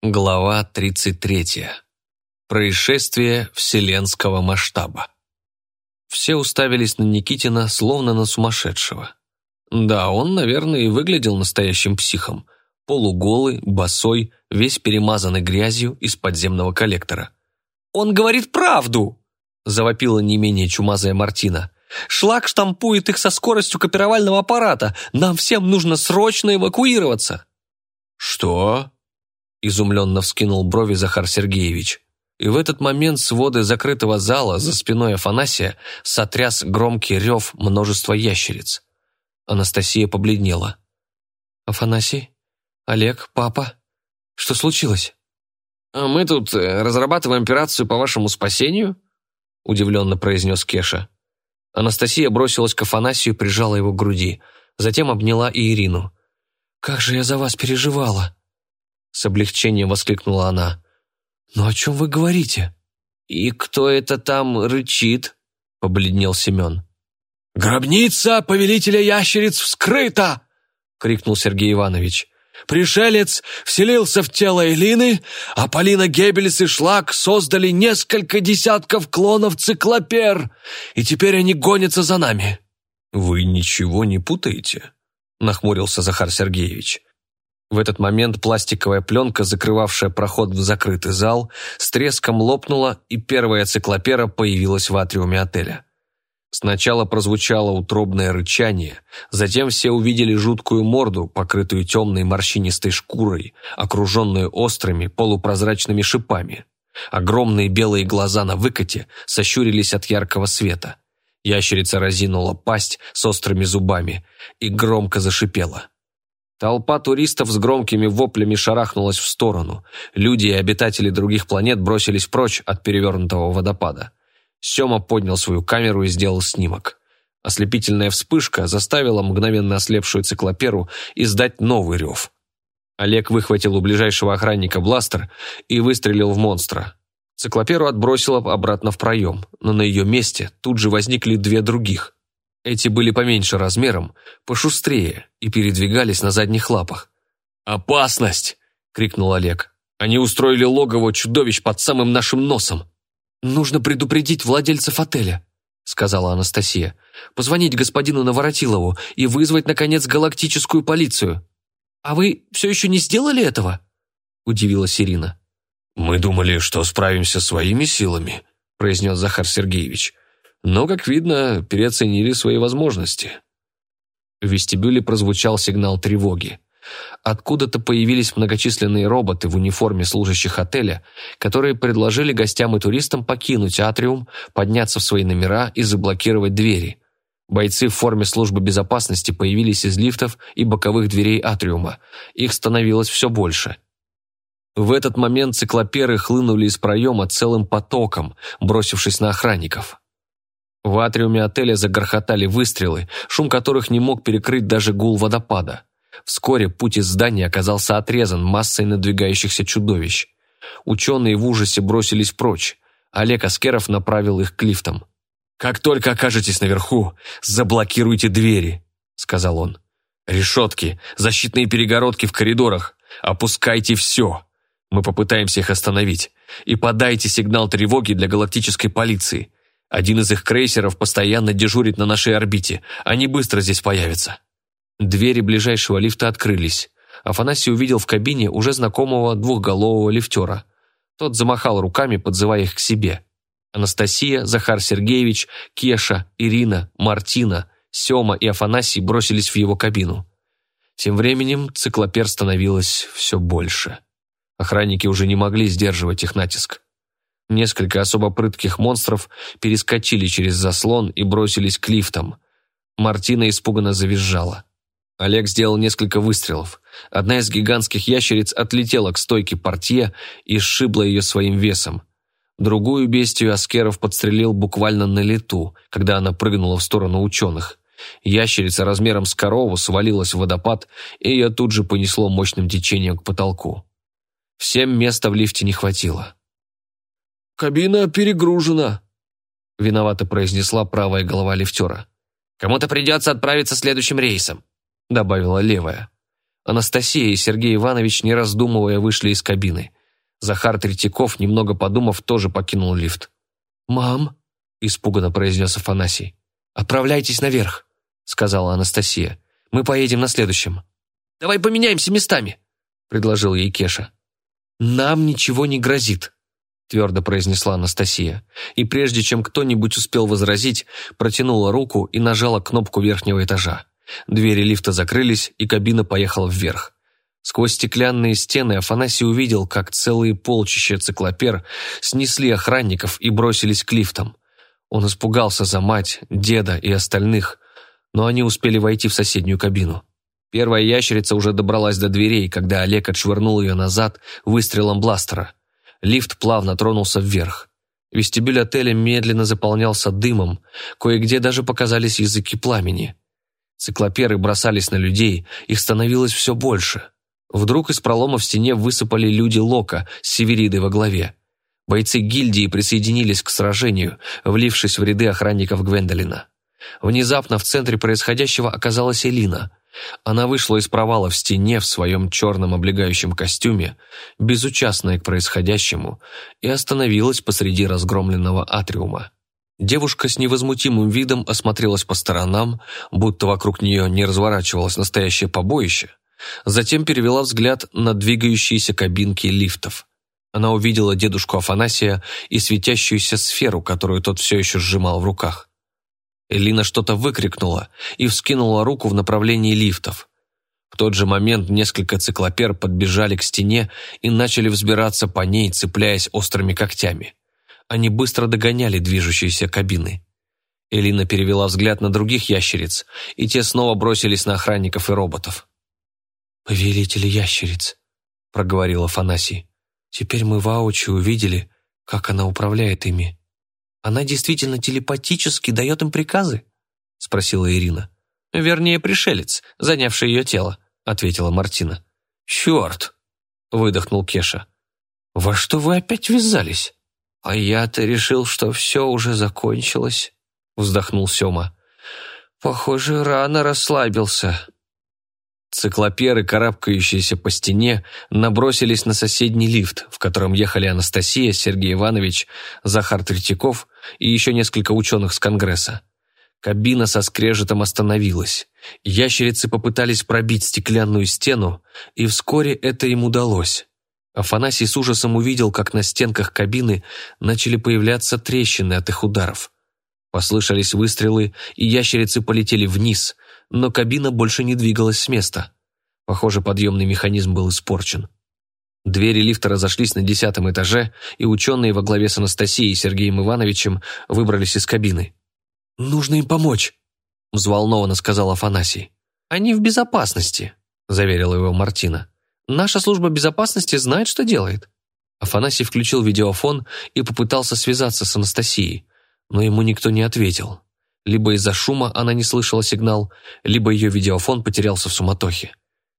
Глава 33. Происшествие вселенского масштаба. Все уставились на Никитина, словно на сумасшедшего. Да, он, наверное, и выглядел настоящим психом. Полуголый, босой, весь перемазанный грязью из подземного коллектора. «Он говорит правду!» – завопила не менее чумазая Мартина. «Шлак штампует их со скоростью копировального аппарата. Нам всем нужно срочно эвакуироваться!» «Что?» Изумленно вскинул брови Захар Сергеевич. И в этот момент своды закрытого зала за спиной Афанасия сотряс громкий рев множества ящериц. Анастасия побледнела. «Афанасий? Олег? Папа? Что случилось?» «А «Мы тут э, разрабатываем операцию по вашему спасению?» удивленно произнес Кеша. Анастасия бросилась к Афанасию и прижала его к груди. Затем обняла и Ирину. «Как же я за вас переживала!» С облегчением воскликнула она. «Но о чем вы говорите?» «И кто это там рычит?» Побледнел Семен. «Гробница повелителя ящериц вскрыта!» крикнул Сергей Иванович. Пришелец вселился в тело Элины, а Полина Геббельс и Шлак создали несколько десятков клонов циклопер, и теперь они гонятся за нами». «Вы ничего не путаете?» – нахмурился Захар Сергеевич. В этот момент пластиковая пленка, закрывавшая проход в закрытый зал, с треском лопнула, и первая циклопера появилась в атриуме отеля. Сначала прозвучало утробное рычание, затем все увидели жуткую морду, покрытую темной морщинистой шкурой, окруженную острыми полупрозрачными шипами. Огромные белые глаза на выкате сощурились от яркого света. Ящерица разинула пасть с острыми зубами и громко зашипела. Толпа туристов с громкими воплями шарахнулась в сторону. Люди и обитатели других планет бросились прочь от перевернутого водопада. Сема поднял свою камеру и сделал снимок. Ослепительная вспышка заставила мгновенно ослепшую циклоперу издать новый рев. Олег выхватил у ближайшего охранника бластер и выстрелил в монстра. Циклоперу отбросило обратно в проем, но на ее месте тут же возникли две других – эти были поменьше размером, пошустрее и передвигались на задних лапах. «Опасность!» — крикнул Олег. «Они устроили логово чудовищ под самым нашим носом!» «Нужно предупредить владельцев отеля», — сказала Анастасия. «Позвонить господину Наворотилову и вызвать, наконец, галактическую полицию». «А вы все еще не сделали этого?» — удивилась Ирина. «Мы думали, что справимся своими силами», — произнес Захар Сергеевич но, как видно, переоценили свои возможности. В вестибюле прозвучал сигнал тревоги. Откуда-то появились многочисленные роботы в униформе служащих отеля, которые предложили гостям и туристам покинуть атриум, подняться в свои номера и заблокировать двери. Бойцы в форме службы безопасности появились из лифтов и боковых дверей атриума. Их становилось все больше. В этот момент циклоперы хлынули из проема целым потоком, бросившись на охранников. В атриуме отеля загорхотали выстрелы, шум которых не мог перекрыть даже гул водопада. Вскоре путь из здания оказался отрезан массой надвигающихся чудовищ. Ученые в ужасе бросились прочь. Олег Аскеров направил их к лифтам. «Как только окажетесь наверху, заблокируйте двери», — сказал он. «Решетки, защитные перегородки в коридорах. Опускайте все. Мы попытаемся их остановить. И подайте сигнал тревоги для галактической полиции. Один из их крейсеров постоянно дежурит на нашей орбите. Они быстро здесь появятся». Двери ближайшего лифта открылись. Афанасий увидел в кабине уже знакомого двухголового лифтера. Тот замахал руками, подзывая их к себе. Анастасия, Захар Сергеевич, Кеша, Ирина, Мартина, Сема и Афанасий бросились в его кабину. Тем временем циклопер становилось все больше. Охранники уже не могли сдерживать их натиск. Несколько особо прытких монстров перескочили через заслон и бросились к лифтам. Мартина испуганно завизжала. Олег сделал несколько выстрелов. Одна из гигантских ящериц отлетела к стойке портье и сшибла ее своим весом. Другую бестию Аскеров подстрелил буквально на лету, когда она прыгнула в сторону ученых. Ящерица размером с корову свалилась в водопад, и ее тут же понесло мощным течением к потолку. Всем места в лифте не хватило. «Кабина перегружена», — виновато произнесла правая голова лифтера. «Кому-то придется отправиться следующим рейсом», — добавила левая. Анастасия и Сергей Иванович, не раздумывая, вышли из кабины. Захар Третьяков, немного подумав, тоже покинул лифт. «Мам», — испуганно произнес Афанасий, — «отправляйтесь наверх», — сказала Анастасия. «Мы поедем на следующем». «Давай поменяемся местами», — предложил ей Кеша. «Нам ничего не грозит», — твердо произнесла Анастасия. И прежде чем кто-нибудь успел возразить, протянула руку и нажала кнопку верхнего этажа. Двери лифта закрылись, и кабина поехала вверх. Сквозь стеклянные стены Афанасий увидел, как целые полчища циклопер снесли охранников и бросились к лифтам. Он испугался за мать, деда и остальных, но они успели войти в соседнюю кабину. Первая ящерица уже добралась до дверей, когда Олег отшвырнул ее назад выстрелом бластера. Лифт плавно тронулся вверх. Вестибюль отеля медленно заполнялся дымом, кое-где даже показались языки пламени. Циклоперы бросались на людей, их становилось все больше. Вдруг из пролома в стене высыпали люди Лока с Северидой во главе. Бойцы гильдии присоединились к сражению, влившись в ряды охранников Гвендолина. Внезапно в центре происходящего оказалась Элина. Она вышла из провала в стене в своем черном облегающем костюме, безучастная к происходящему, и остановилась посреди разгромленного атриума. Девушка с невозмутимым видом осмотрелась по сторонам, будто вокруг нее не разворачивалось настоящее побоище, затем перевела взгляд на двигающиеся кабинки лифтов. Она увидела дедушку Афанасия и светящуюся сферу, которую тот все еще сжимал в руках. Элина что-то выкрикнула и вскинула руку в направлении лифтов. В тот же момент несколько циклопер подбежали к стене и начали взбираться по ней, цепляясь острыми когтями. Они быстро догоняли движущиеся кабины. Элина перевела взгляд на других ящериц, и те снова бросились на охранников и роботов. «Повелители ящериц», — проговорил Афанасий. «Теперь мы воочию увидели, как она управляет ими. Она действительно телепатически дает им приказы?» — спросила Ирина. «Вернее, пришелец, занявший ее тело», — ответила Мартина. «Черт!» — выдохнул Кеша. «Во что вы опять ввязались?» «А я-то решил, что все уже закончилось», — вздохнул Сема. «Похоже, рано расслабился». Циклоперы, карабкающиеся по стене, набросились на соседний лифт, в котором ехали Анастасия, Сергей Иванович, Захар Третьяков и еще несколько ученых с Конгресса. Кабина со скрежетом остановилась. Ящерицы попытались пробить стеклянную стену, и вскоре это им удалось. Афанасий с ужасом увидел, как на стенках кабины начали появляться трещины от их ударов. Послышались выстрелы, и ящерицы полетели вниз – но кабина больше не двигалась с места. Похоже, подъемный механизм был испорчен. Двери лифта разошлись на десятом этаже, и ученые во главе с Анастасией и Сергеем Ивановичем выбрались из кабины. «Нужно им помочь», — взволнованно сказал Афанасий. «Они в безопасности», — заверила его Мартина. «Наша служба безопасности знает, что делает». Афанасий включил видеофон и попытался связаться с Анастасией, но ему никто не ответил. Либо из-за шума она не слышала сигнал, либо ее видеофон потерялся в суматохе.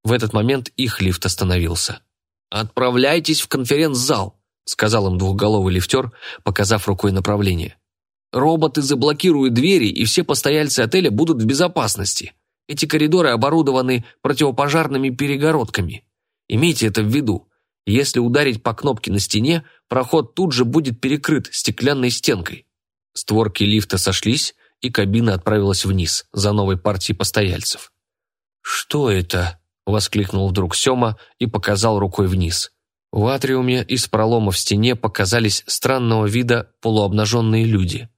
В этот момент их лифт остановился. «Отправляйтесь в конференц-зал», — сказал им двухголовый лифтер, показав рукой направление. «Роботы заблокируют двери, и все постояльцы отеля будут в безопасности. Эти коридоры оборудованы противопожарными перегородками. Имейте это в виду. Если ударить по кнопке на стене, проход тут же будет перекрыт стеклянной стенкой». Створки лифта сошлись, и кабина отправилась вниз за новой партией постояльцев. «Что это?» – воскликнул вдруг Сема и показал рукой вниз. В атриуме из пролома в стене показались странного вида полуобнаженные люди.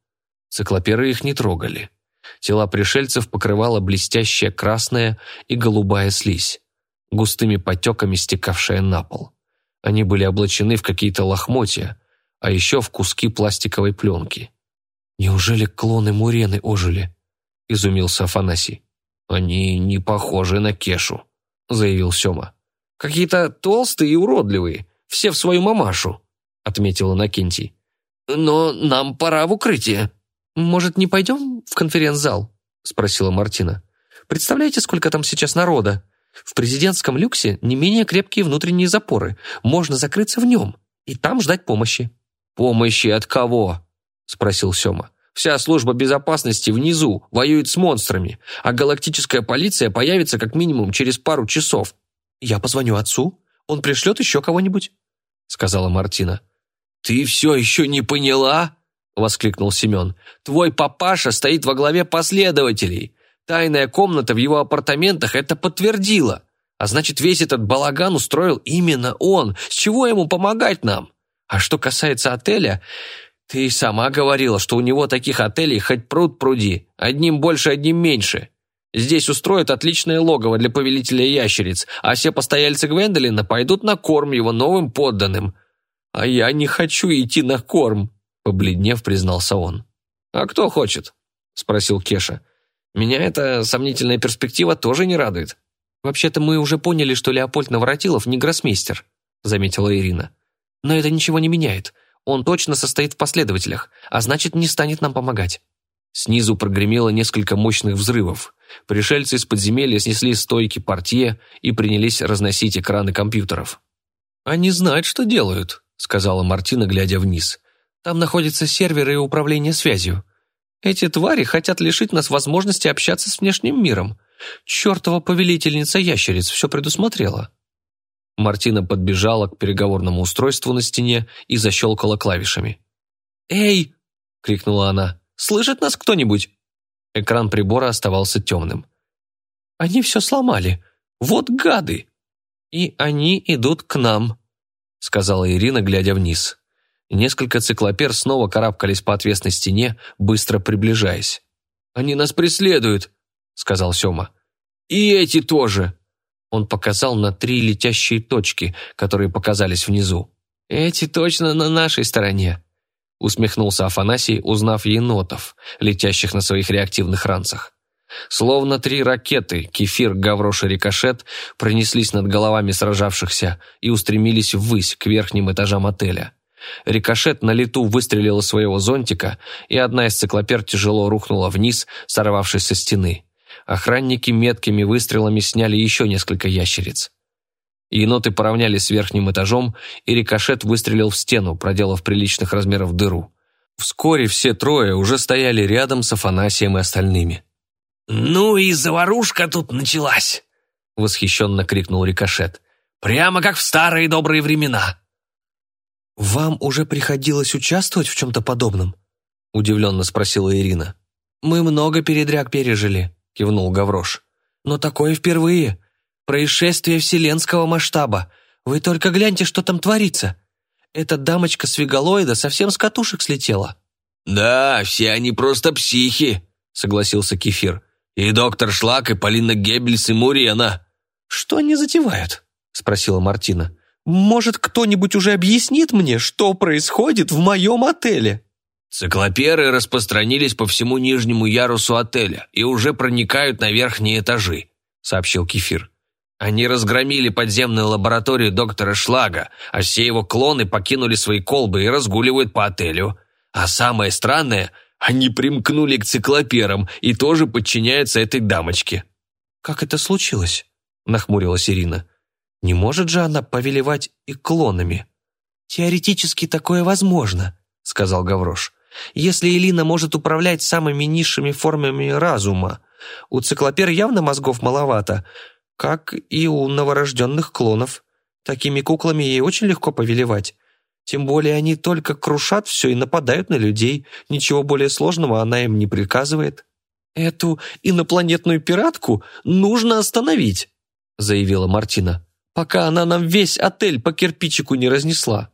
Циклоперы их не трогали. Тела пришельцев покрывала блестящая красная и голубая слизь, густыми потеками стекавшая на пол. Они были облачены в какие-то лохмотья, а еще в куски пластиковой пленки. «Неужели клоны Мурены ожили?» – изумился Афанасий. «Они не похожи на Кешу», – заявил Сема. «Какие-то толстые и уродливые, все в свою мамашу», – отметил Иннокентий. «Но нам пора в укрытие». «Может, не пойдем в конференц-зал?» – спросила Мартина. «Представляете, сколько там сейчас народа? В президентском люксе не менее крепкие внутренние запоры. Можно закрыться в нем и там ждать помощи». «Помощи от кого?» Спросил Сёма. «Вся служба безопасности внизу воюет с монстрами, а галактическая полиция появится как минимум через пару часов. «Я позвоню отцу, он пришлет еще кого-нибудь», — сказала Мартина. «Ты все еще не поняла?» — воскликнул Семен. «Твой папаша стоит во главе последователей. Тайная комната в его апартаментах это подтвердила. А значит, весь этот балаган устроил именно он. С чего ему помогать нам? А что касается отеля, ты сама говорила, что у него таких отелей хоть пруд пруди. Одним больше, одним меньше. Здесь устроят отличное логово для повелителя ящериц, а все постояльцы Гвендолина пойдут на корм его новым подданным. А я не хочу идти на корм, побледнев, признался он. А кто хочет? спросил Кеша. Меня эта сомнительная перспектива тоже не радует. «Вообще-то мы уже поняли, что Леопольд Наворотилов не гроссмейстер», заметила Ирина. «Но это ничего не меняет. Он точно состоит в последователях, а значит, не станет нам помогать». Снизу прогремело несколько мощных взрывов. Пришельцы из подземелья снесли стойки портье и принялись разносить экраны компьютеров. «Они знают, что делают», — сказала Мартина, глядя вниз. «Там находятся серверы и управление связью. Эти твари хотят лишить нас возможности общаться с внешним миром. Чертова повелительница ящериц все предусмотрела». Мартина подбежала к переговорному устройству на стене и защелкала клавишами. «Эй!» — крикнула она. «Слышит нас кто-нибудь?» Экран прибора оставался темным. «Они все сломали. Вот гады!» «И они идут к нам», — сказала Ирина, глядя вниз. Несколько циклопер снова карабкались по отвесной стене, быстро приближаясь. «Они нас преследуют», — сказал Сёма. «И эти тоже!» Он показал на три летящие точки, которые показались внизу. «Эти точно на нашей стороне», — усмехнулся Афанасий, узнав енотов, летящих на своих реактивных ранцах. Словно три ракеты, кефир, гаврош и рикошет пронеслись над головами сражавшихся и устремились ввысь к верхним этажам отеля. Рикошет на лету выстрелил из своего зонтика, и одна из циклопер тяжело рухнула вниз, сорвавшись со стены. Охранники меткими выстрелами сняли еще несколько ящериц. Еноты поравнялись с верхним этажом, и рикошет выстрелил в стену, проделав приличных размеров дыру. Вскоре все трое уже стояли рядом с Афанасием и остальными. «Ну и заварушка тут началась!» — восхищенно крикнул рикошет. «Прямо как в старые добрые времена!» «Вам уже приходилось участвовать в чем-то подобном?» – удивленно спросила Ирина. «Мы много передряг пережили», – кивнул Гаврош. «Но такое впервые. Происшествие вселенского масштаба. Вы только гляньте, что там творится. Эта дамочка с совсем с катушек слетела». «Да, все они просто психи», – согласился Кефир. «И доктор Шлак, и Полина Геббельс, и Мурена». «Что они затевают?» – спросила Мартина. Может, кто-нибудь уже объяснит мне, что происходит в моем отеле?» Циклоперы распространились по всему нижнему ярусу отеля и уже проникают на верхние этажи, сообщил Кефир. Они разгромили подземную лабораторию доктора Шлага, а все его клоны покинули свои колбы и разгуливают по отелю. А самое странное, они примкнули к циклоперам и тоже подчиняются этой дамочке. «Как это случилось?» – нахмурилась Ирина. Не может же она повелевать и клонами? Теоретически такое возможно, сказал Гаврош. Если Элина может управлять самыми низшими формами разума, у циклопер явно мозгов маловато, как и у новорожденных клонов. Такими куклами ей очень легко повелевать. Тем более они только крушат все и нападают на людей. Ничего более сложного она им не приказывает. «Эту инопланетную пиратку нужно остановить», заявила Мартина пока она нам весь отель по кирпичику не разнесла.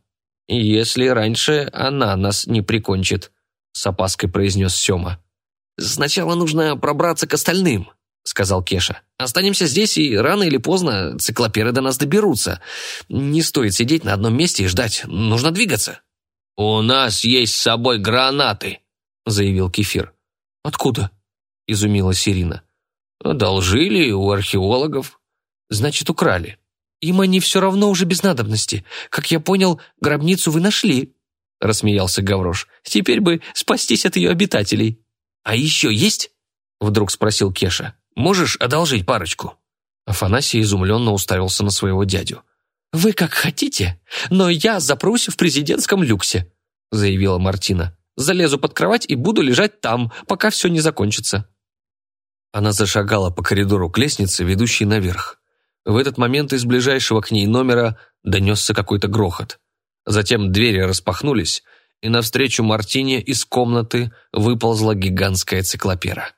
«Если раньше она нас не прикончит», — с опаской произнес Сема. «Сначала нужно пробраться к остальным», — сказал Кеша. «Останемся здесь, и рано или поздно циклоперы до нас доберутся. Не стоит сидеть на одном месте и ждать. Нужно двигаться». «У нас есть с собой гранаты», — заявил Кефир. «Откуда?» — изумилась Ирина. «Одолжили у археологов». «Значит, украли». «Им они все равно уже без надобности. Как я понял, гробницу вы нашли», — рассмеялся Гаврош. «Теперь бы спастись от ее обитателей». «А еще есть?» — вдруг спросил Кеша. «Можешь одолжить парочку?» Афанасий изумленно уставился на своего дядю. «Вы как хотите, но я запрусь в президентском люксе», — заявила Мартина. «Залезу под кровать и буду лежать там, пока все не закончится». Она зашагала по коридору к лестнице, ведущей наверх. В этот момент из ближайшего к ней номера донесся какой-то грохот. Затем двери распахнулись, и навстречу Мартине из комнаты выползла гигантская циклопера.